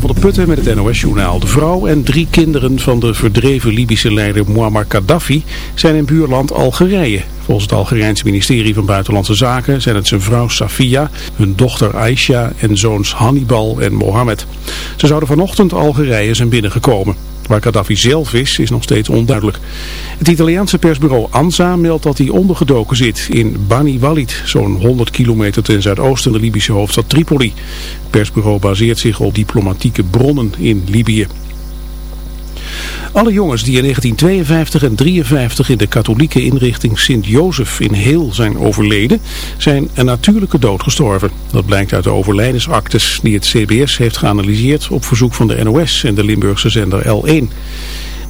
Van Putten met het NOS-journaal. De vrouw en drie kinderen van de verdreven Libische leider Muammar Gaddafi zijn in buurland Algerije. Volgens het Algerijnse ministerie van Buitenlandse Zaken zijn het zijn vrouw Safia, hun dochter Aisha en zoons Hannibal en Mohammed. Ze zouden vanochtend Algerije zijn binnengekomen. Waar Gaddafi zelf is, is nog steeds onduidelijk. Het Italiaanse persbureau ANSA meldt dat hij ondergedoken zit in Bani Walid, zo'n 100 kilometer ten zuidoosten de Libische hoofdstad Tripoli. Het persbureau baseert zich op diplomatieke bronnen in Libië. Alle jongens die in 1952 en 1953 in de katholieke inrichting Sint-Jozef in Heel zijn overleden, zijn een natuurlijke dood gestorven. Dat blijkt uit de overlijdensactes die het CBS heeft geanalyseerd op verzoek van de NOS en de Limburgse zender L1.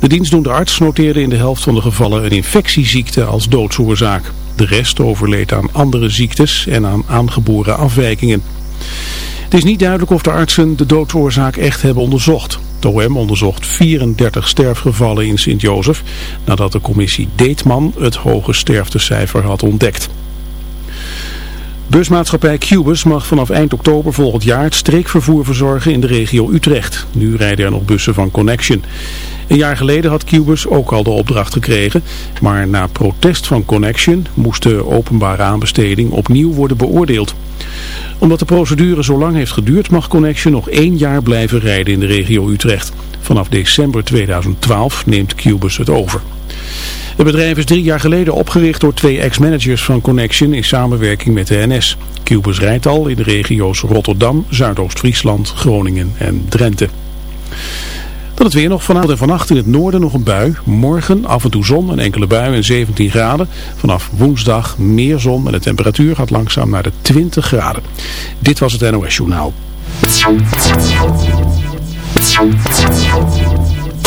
De dienstdoende arts noteerde in de helft van de gevallen een infectieziekte als doodsoorzaak. De rest overleed aan andere ziektes en aan aangeboren afwijkingen. Het is niet duidelijk of de artsen de doodsoorzaak echt hebben onderzocht. De OM onderzocht 34 sterfgevallen in Sint-Jozef nadat de commissie Deetman het hoge sterftecijfer had ontdekt. Busmaatschappij Cubus mag vanaf eind oktober volgend jaar het streekvervoer verzorgen in de regio Utrecht. Nu rijden er nog bussen van Connection. Een jaar geleden had Cubus ook al de opdracht gekregen, maar na protest van Connection moest de openbare aanbesteding opnieuw worden beoordeeld. Omdat de procedure zo lang heeft geduurd mag Connection nog één jaar blijven rijden in de regio Utrecht. Vanaf december 2012 neemt Cubus het over. Het bedrijf is drie jaar geleden opgericht door twee ex-managers van Connection in samenwerking met de NS. Cubus rijdt al in de regio's Rotterdam, Zuidoost-Friesland, Groningen en Drenthe. Dan het weer nog vanavond en vannacht in het noorden nog een bui. Morgen af en toe zon, een enkele bui en 17 graden. Vanaf woensdag meer zon en de temperatuur gaat langzaam naar de 20 graden. Dit was het NOS Journaal.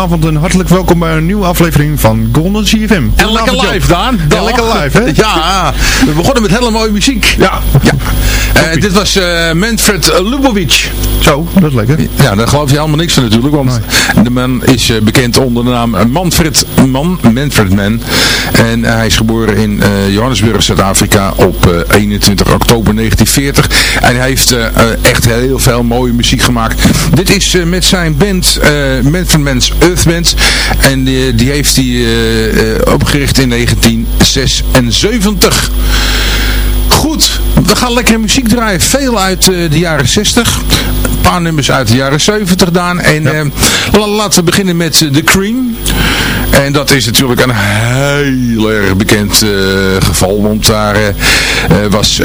Hele goede avond en hartelijk welkom bij een nieuwe aflevering van Golden CFM. En lekker Goedenavond, live. Daan. Ja, lekker live, hè? Ja, we begonnen met hele mooie muziek. Ja, Ja. Eh, dit was eh, Manfred Lubovic. zo, dat is lekker. Ja, daar geloof je helemaal niks van natuurlijk, want de man is eh, bekend onder de naam Manfred Man, Manfred Man. En hij is geboren in Johannesburg, Zuid-Afrika op eh, 21 oktober 1940. En hij heeft echt heel veel mooie muziek gemaakt. Dit is met zijn band, Manfred Man's Earth Band. En die, die heeft hij opgericht in 1976. Goed, we gaan lekker muziek draaien. Veel uit eh, de jaren 60. Een paar nummers uit de jaren 70 daan. En eh, la- laten we beginnen met eh, The Cream. En dat is natuurlijk een heel erg bekend eh, geval. Want daar eh, eh, was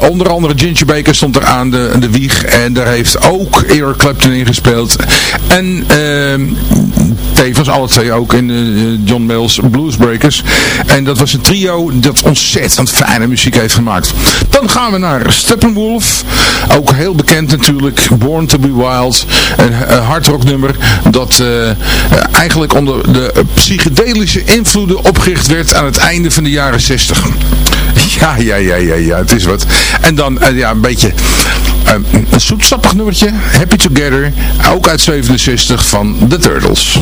onder andere Ginger Baker stond er aan de, de wieg. En daar heeft ook Eric Clapton in gespeeld. En ehm, tevens alle twee ook in John Mayall's Bluesbreakers. En dat was een trio dat ontzettend fijne muziek heeft gemaakt. Dan gaan we naar Steppenwolf. Ook heel bekend natuurlijk. Born to be Wild. Een, een nummer dat eigenlijk onder de psychedelische invloeden opgericht werd aan het einde van de jaren 60. Ja, ja, ja, ja, ja, het is wat. En dan eh, ja, een beetje eh, een zoetsappig nummertje. Happy Together. Ook uit 67 van The Turtles.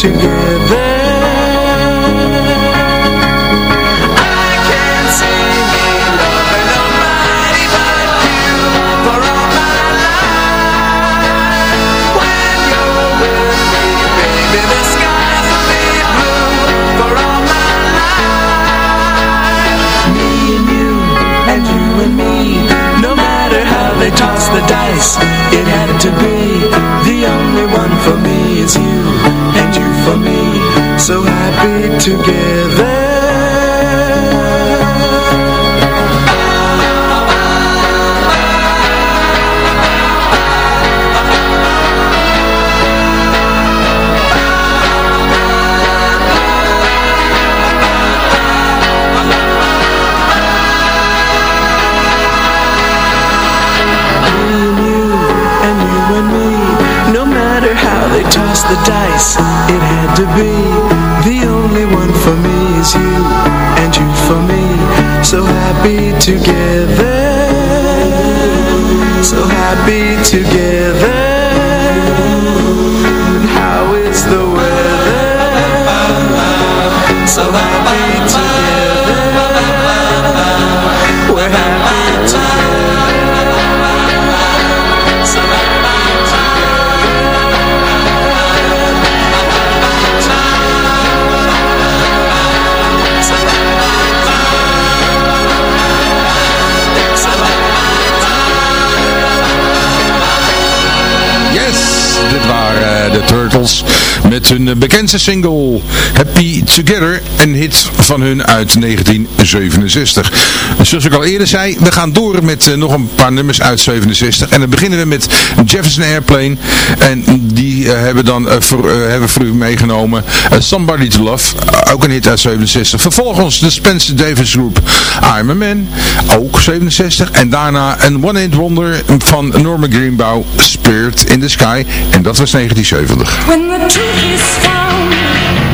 Happy together together Turtles met hun bekendste single Happy Together, een hit van hun uit 1967. Zoals ik al eerder zei, we gaan door met eh, nog een paar nummers uit 67 en dan beginnen we met Jefferson Airplane en die eh, hebben dan eh, voor, hebben voor u meegenomen Somebody to Love, ook een hit uit 67. Vervolgens de Spencer Davis Group I'm a Man, ook 67 en daarna een One Hit Wonder van Norman Greenbaum, Spirit in the Sky en dat was 1970. When the truth is found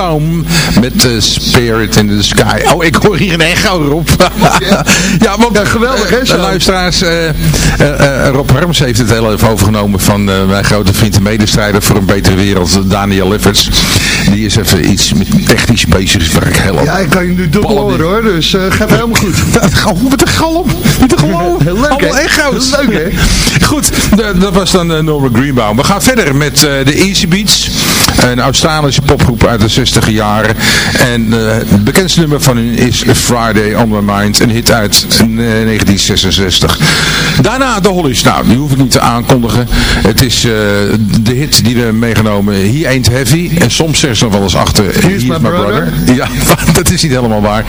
Greenbaum met eh, Spirit in the Sky. Oh, ik hoor hier een echo, Rob. ja, want Ja, geweldig, hè, zo. luisteraars, eh, eh, eh, Rob Harms heeft het heel even overgenomen van eh, mijn grote vriend en medestrijder voor een betere wereld, Daniel Lefferts. Die is even iets met technisch bezig, waar ik heel Ja, ik kan je nu dubbel horen hoor, dus eh gaat helemaal goed. Hoe met een galm? Niet te geloven. Heel leuk, Allemaal echo's. Leuk, hè? Goed, de- dat was dan Norman Greenbaum. We gaan verder met eh, de Easy Beats. Een Australische popgroep uit de 60 jaren. En eh, het bekendste nummer van hun is Friday on My Mind. Een hit uit eh, 1966. Daarna de Hollies. Nou, die hoef ik niet te aankondigen. Het is eh, de hit die we meegenomen. He Ain't Heavy. En soms zeggen ze nog wel eens achter. Here's My Brother. Ja, dat is niet helemaal waar.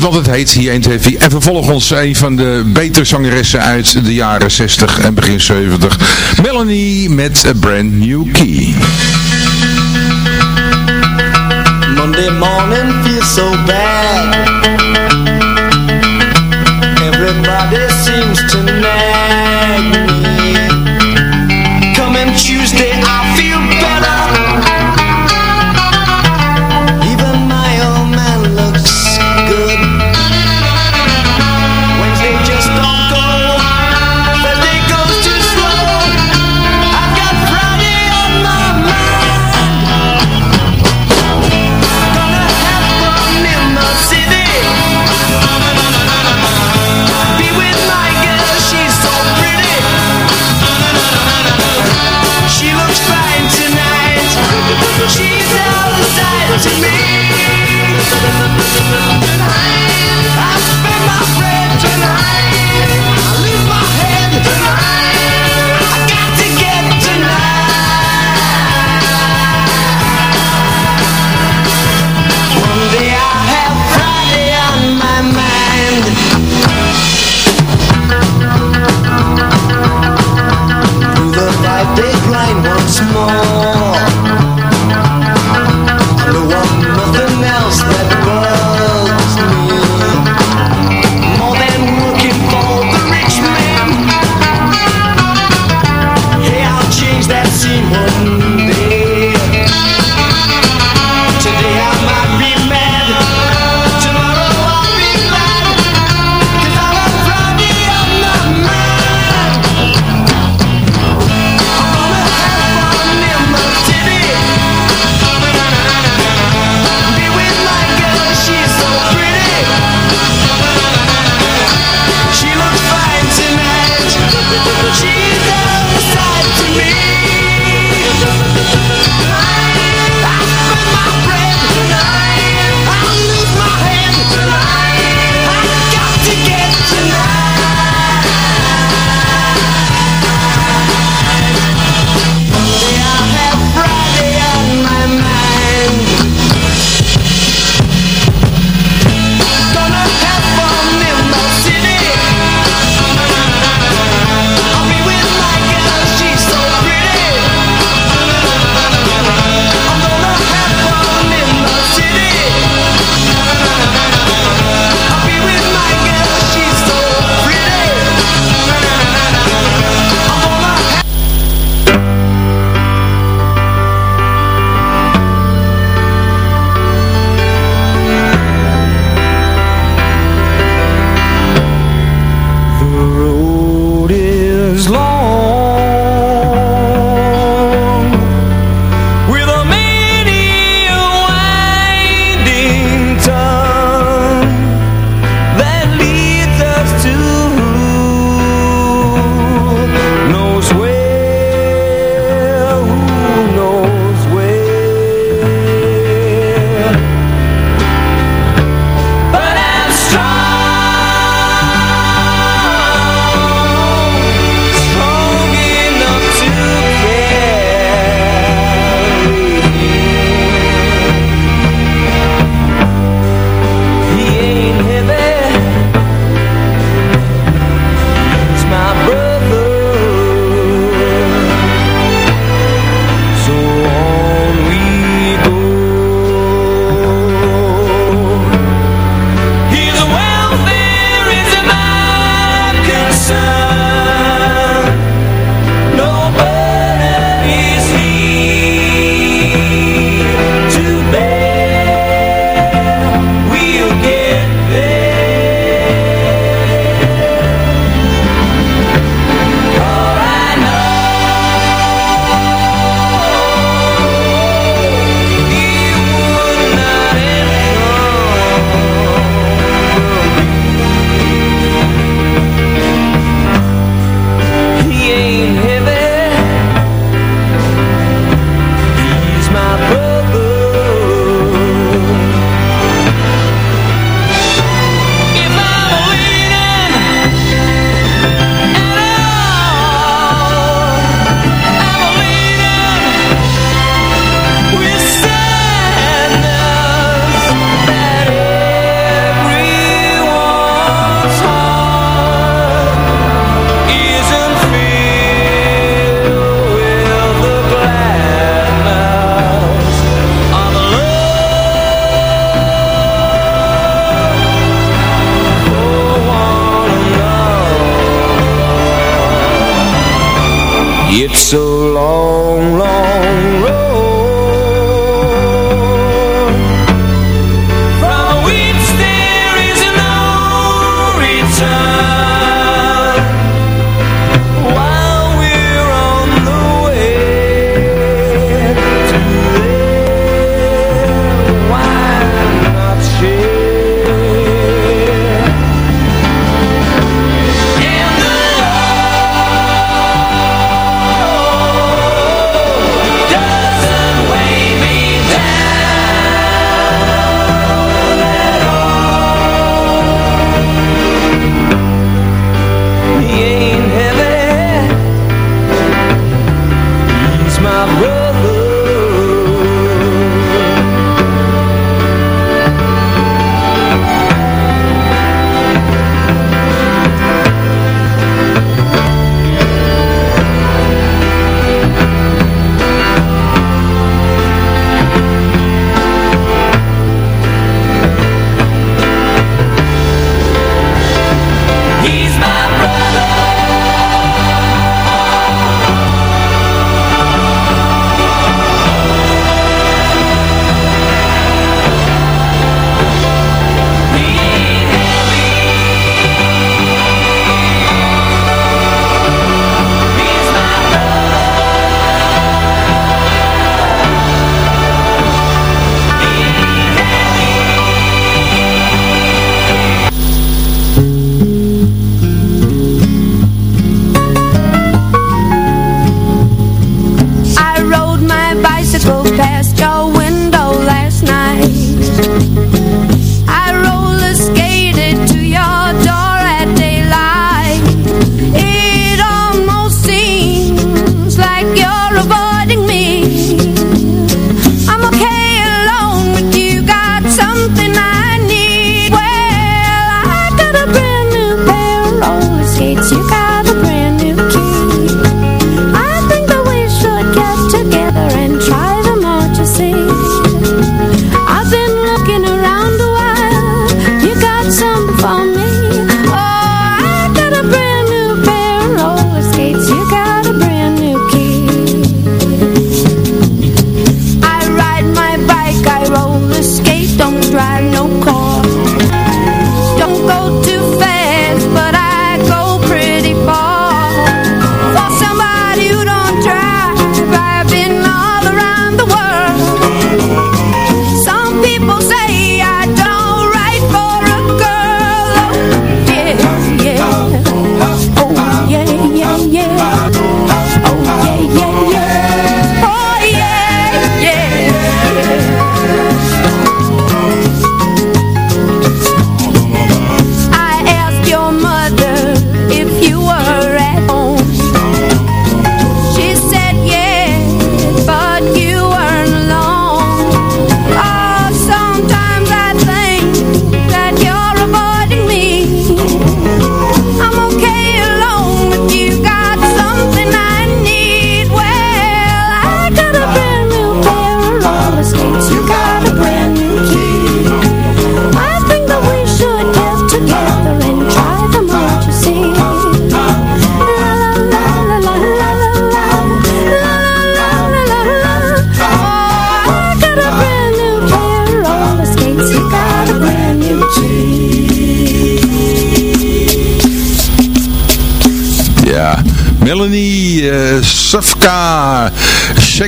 Want het heet He Ain't Heavy. En vervolgens een van de betere zangeressen uit de jaren 60 en begin 70. Melanie met A Brand New Key. Morning feels so bad.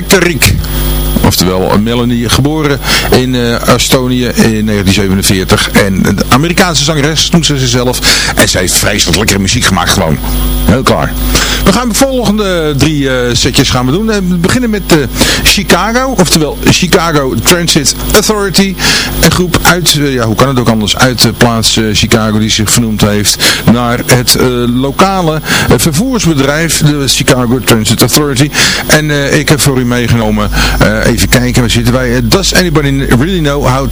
Puerto Rico. Oftewel Melanie, geboren in eh, Estonië in 1947. En de Amerikaanse zangeres noemt ze zichzelf. En zij heeft vreselijk lekkere muziek gemaakt gewoon. Heel klaar. We gaan de volgende drie eh, setjes gaan we doen. Eh, We beginnen met eh, Chicago. Oftewel Chicago Transit Authority. Een groep uit, eh, ja hoe kan het ook anders, uit de plaats eh, Chicago die zich vernoemd heeft naar het eh, lokale eh, vervoersbedrijf, de Chicago Transit Authority. En eh, ik heb voor u meegenomen, eh, even kijken, waar zitten wij? Eh, Does anybody really know how,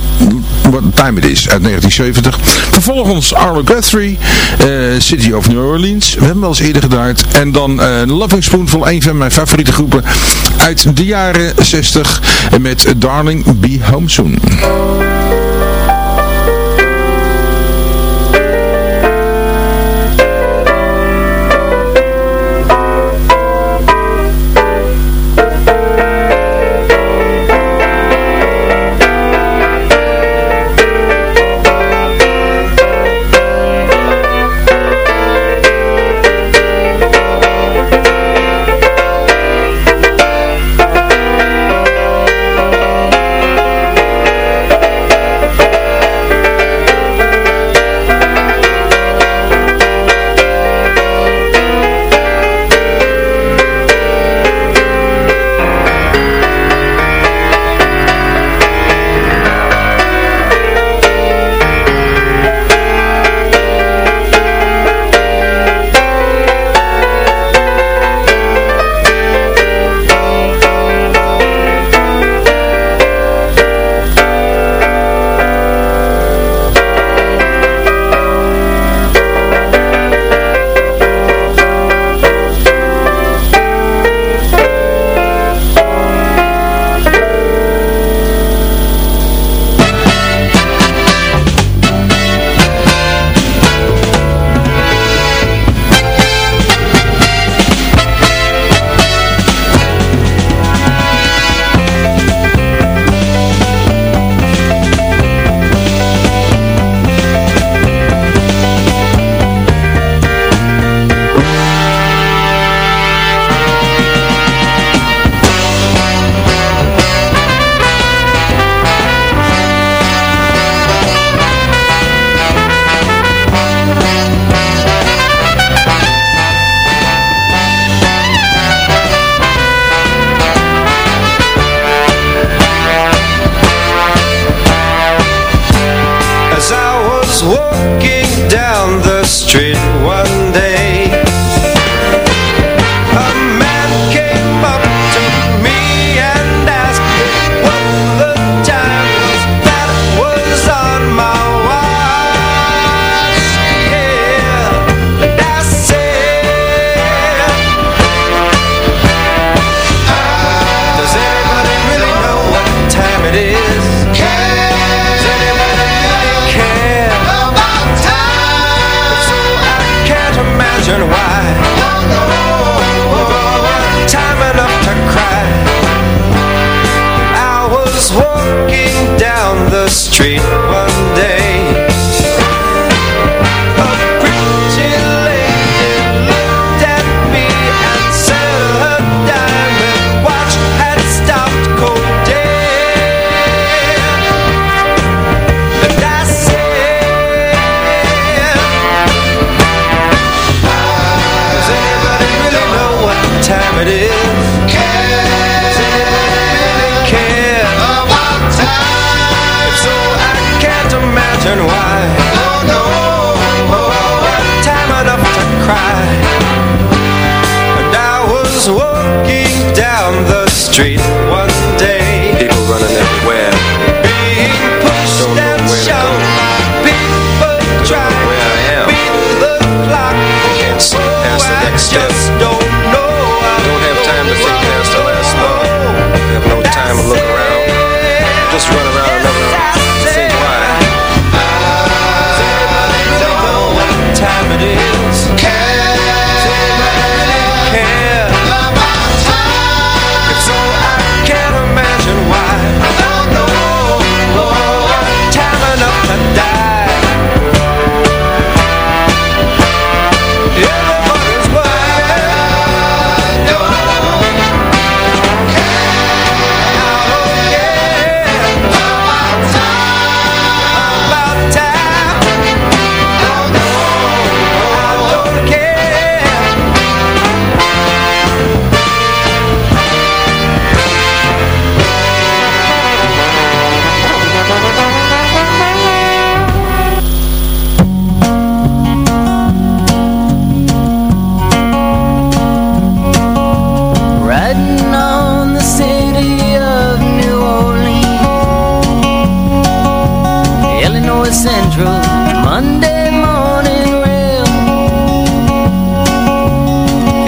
what time it is? Uit 1970. Vervolgens Arlo Guthrie, eh, City of New Orleans. We hebben wel eens eerder gedraaid. En dan eh Loving Spoonful, een van mijn favoriete groepen uit de jaren 60 met Darling Be Home Soon.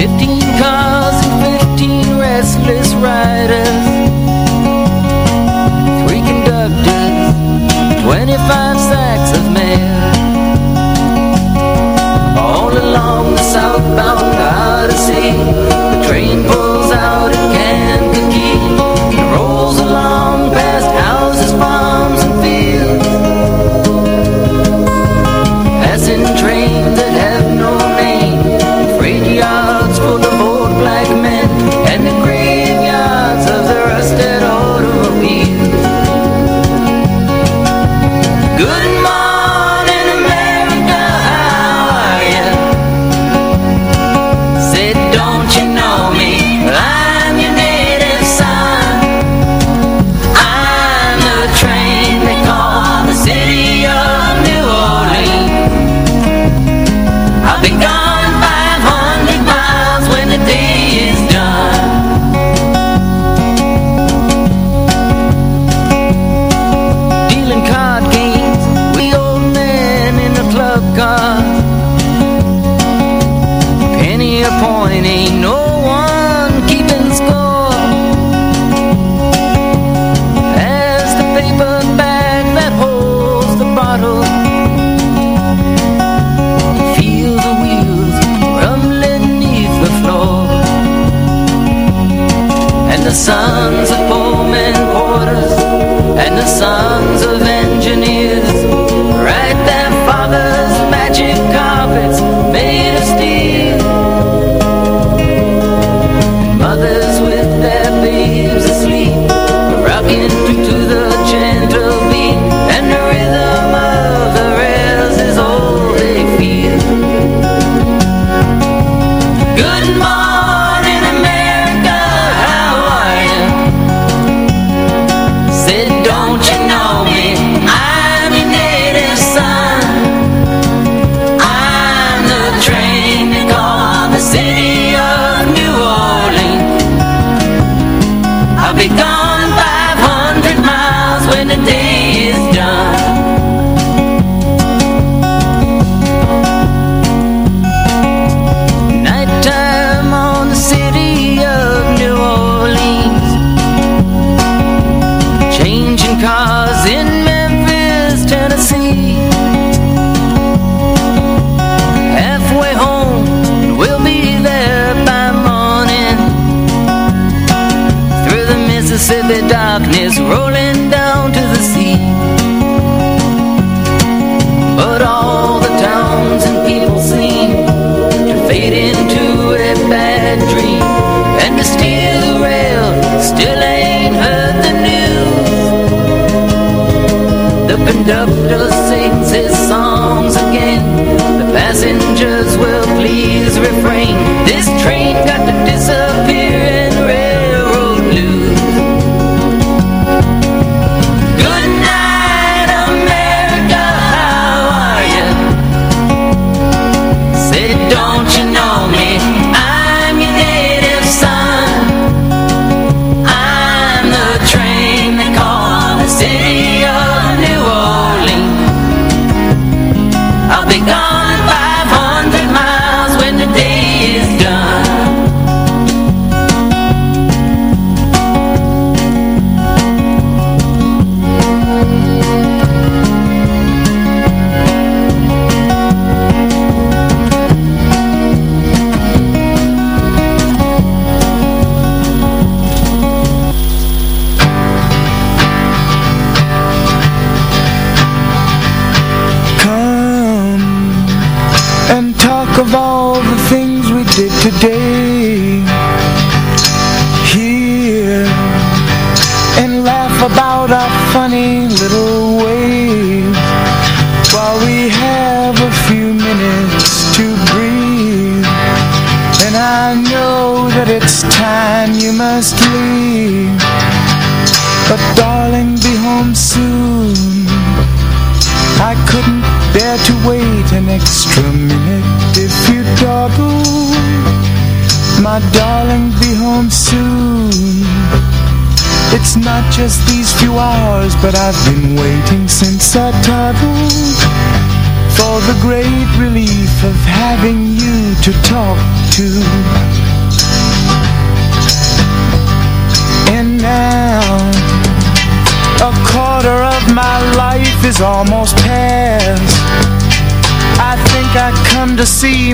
Fifteen cars and fifteen restless riders Three conductors, twenty-five sacks of mail All along the southbound The train pulls.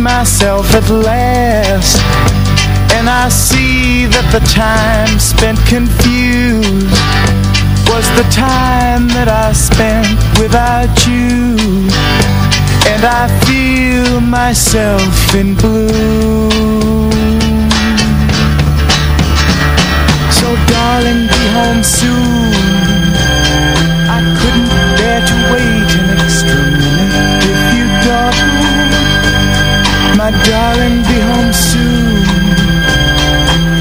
Myself at last. And I see that the time spent confused Was the time that I spent without you. And I feel myself in blue. So darling, be home soon darling, be home soon.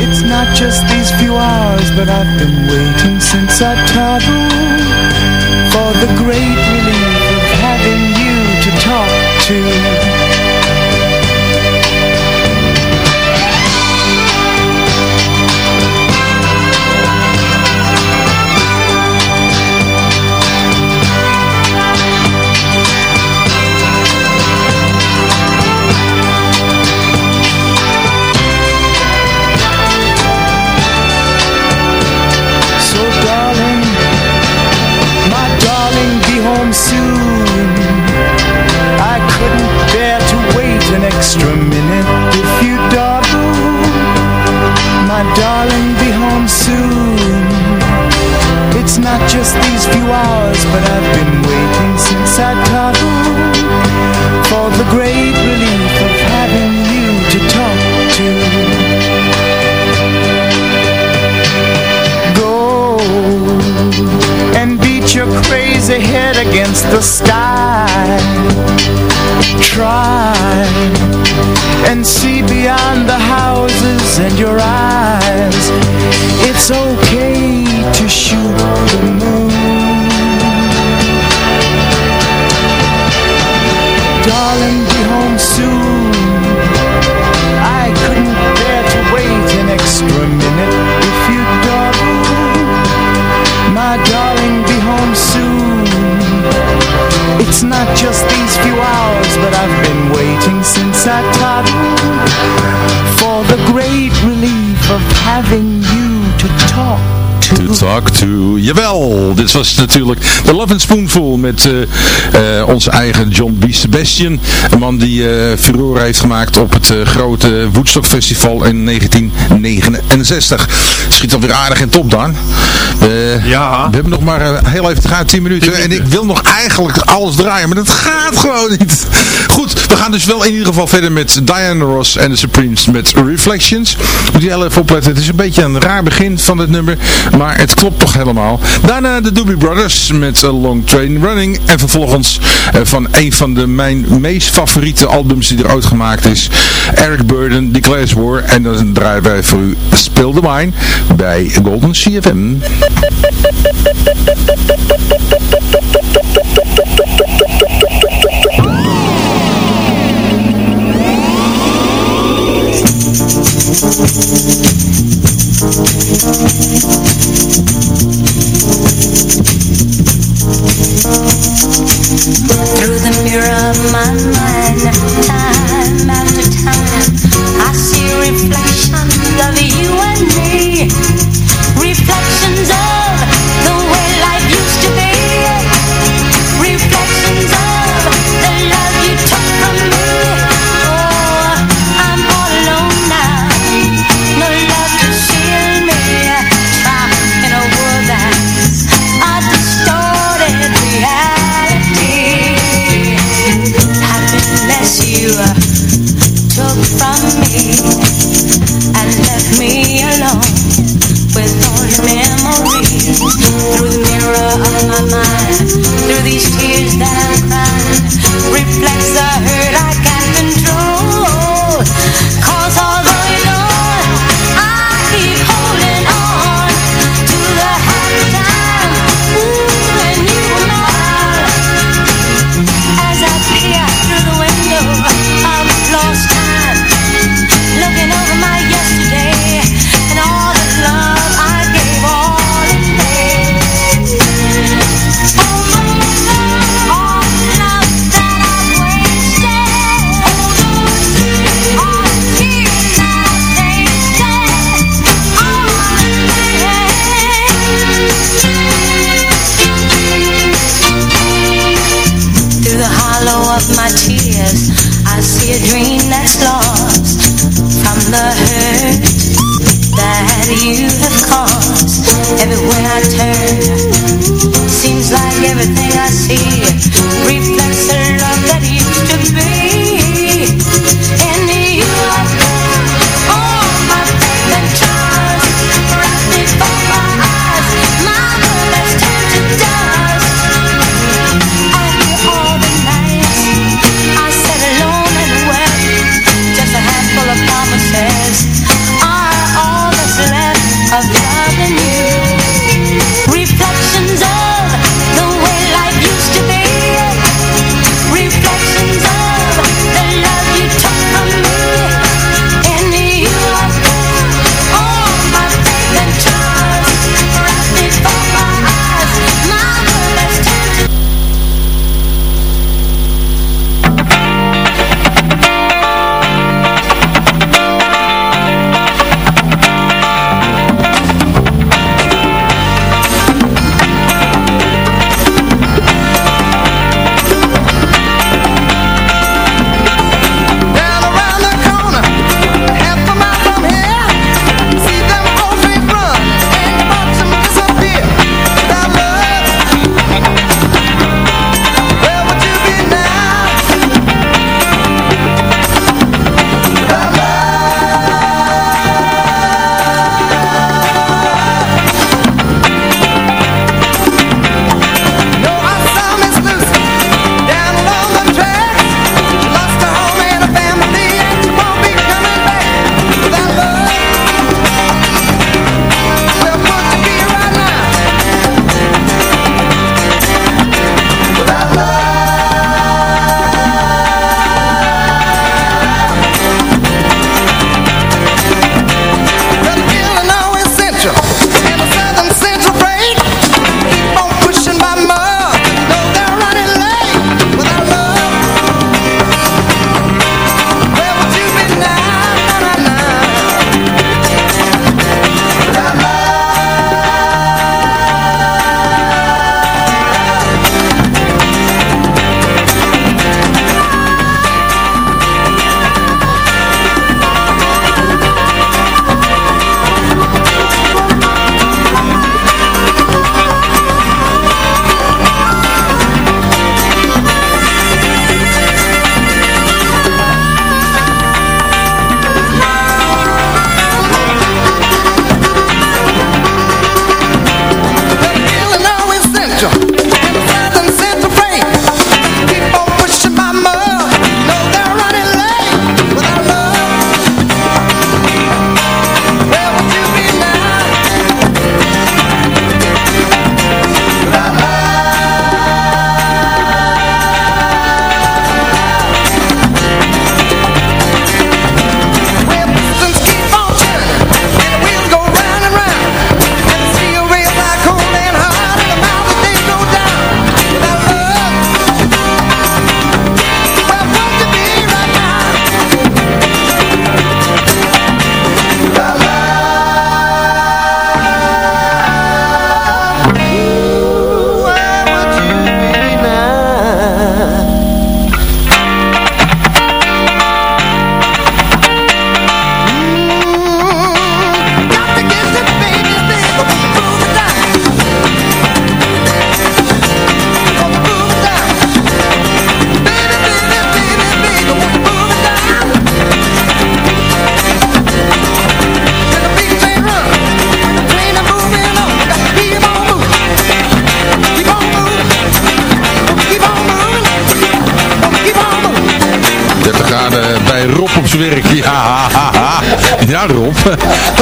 It's not just these few hours, but I've been waiting since I toddled For the great relief of having you to talk to I toddled for the great relief of having you to talk To talk to. Jawel, dit was natuurlijk de Love and Spoonful met eh, onze eigen John B. Sebastian. Een man die eh furore heeft gemaakt op het grote Woodstock Festival in 1969. Schiet alweer aardig in top, Dan. Ja. We hebben nog maar heel even te gaan, 10 minuten. En ik wil nog eigenlijk alles draaien, maar dat gaat gewoon niet. Goed, we gaan dus wel in ieder geval verder met Diana Ross en de Supremes met Reflections. Moet je heel even opletten, het is een beetje een raar begin van het nummer. Maar maar het klopt toch helemaal. Daarna de Doobie Brothers met A Long Train Running. En vervolgens eh, van een van de mijn meest favoriete albums die er ooit gemaakt is. Eric Burden, Declares War. En dan draaien wij voor u Speel the Mine bij Golden CFM. You're a man. least tears. 자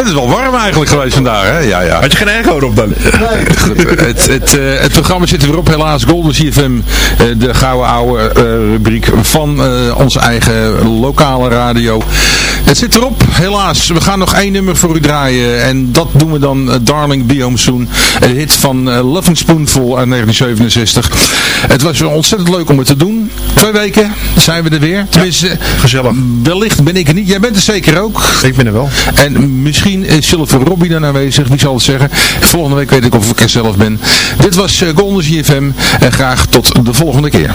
Het is wel warm eigenlijk geweest vandaag, hè? Ja, ja. Had je geen echo op dan? Goed, het, het, eh, het programma zit er weer op, helaas. Golden CFM, eh, de gouden oude eh, rubriek van onze eigen lokale radio. Het zit erop, helaas. We gaan nog één nummer voor u draaien. En dat doen we dan, Darling Be Home Soon. Een hit van Loving Spoonful uit 1967. Het was wel ontzettend leuk om het te doen. Twee weken zijn we er weer. Tenminste, Gezellig. wellicht ben ik er niet. Jij bent er zeker ook. Ik ben er wel. En misschien is Silver Robbie dan aanwezig, wie zal het zeggen. Volgende week weet ik of ik er zelf ben. Dit was eh, Golden GFM en graag tot de volgende keer.